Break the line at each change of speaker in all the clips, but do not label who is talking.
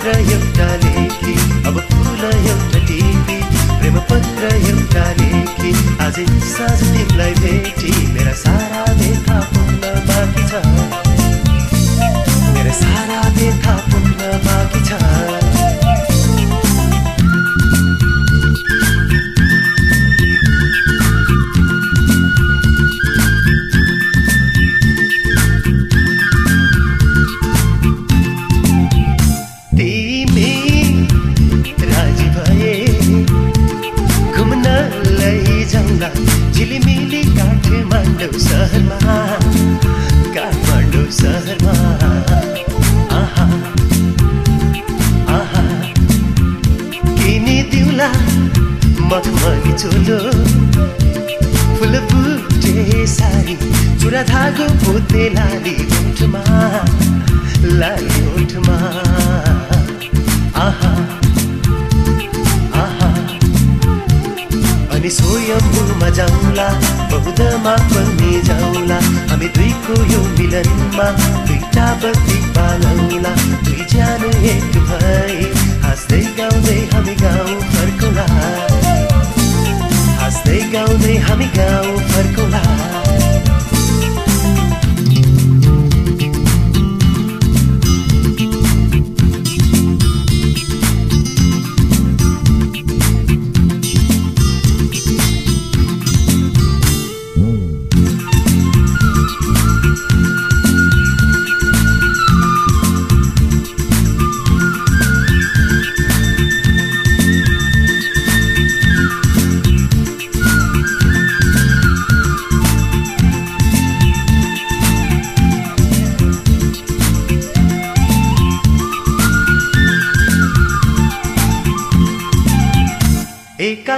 पत्र एउटा लेखी अब फुल एउटा टिपी प्रेम पत्र एउटा लेखी। आज साँझ तिमीलाई भेटी मेरा सारा देखा पुग्न बाँकी छ। मेरा सारा देखा पुग्न बाँकी चोलो फुल बुटे सारी चुरा धागो पोते लाली ओठमा लाली ओठमा आहा आहा। अनि स्वयम्भूमा जाउँला बहुधमा पनि जाउँला। हामी दुईको यो मिलनमा दुईटा बत्ती पालौला दुई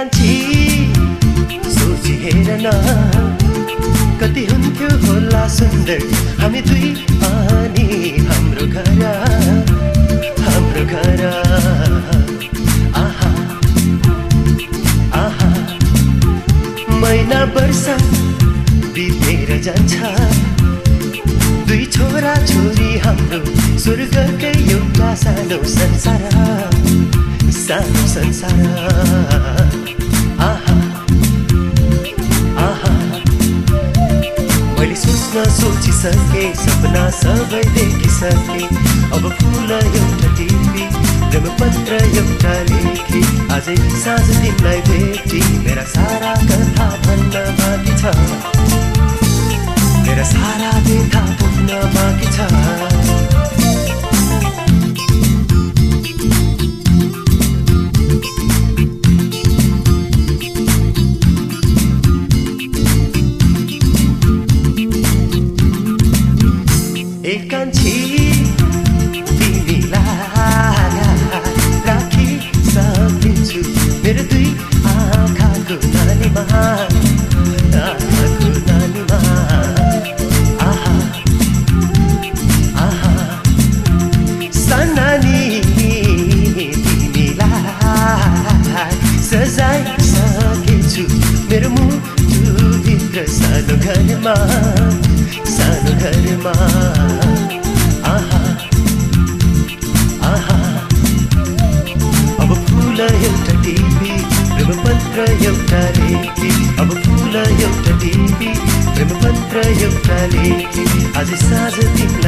एकान्छी सोची न कति हुन्थ्यो होला सुन्दर। हामी दुई अनि हाम्रो घर हाम्रो घर। आहा आहा। महिना वर्ष बितेर जान्छ। दुई छोरा छोरी हाम्रो स्वर्गकै एउटा सानो संसार। सानो संसार आहा। आहा मैले सोच्न सोचिसके सपना सबै देखिसके अब फुल एउटा टिपी प्रेम पत्र एउटा लेखी अझै साँझ तिमीलाई भेटी। एकान्छी तिमीलाई राखिसकिन्छु मेरो दुई आँखाको नानीमा आँखाको नानीमा। आहा आहा। सनानी तिमीलाई सजाइसकेछु। मेरो मुटुभित्र सानो घरमा सानो घरमा। प्रेम पत्र एउटा लेखी आज साँझ तिमीलाई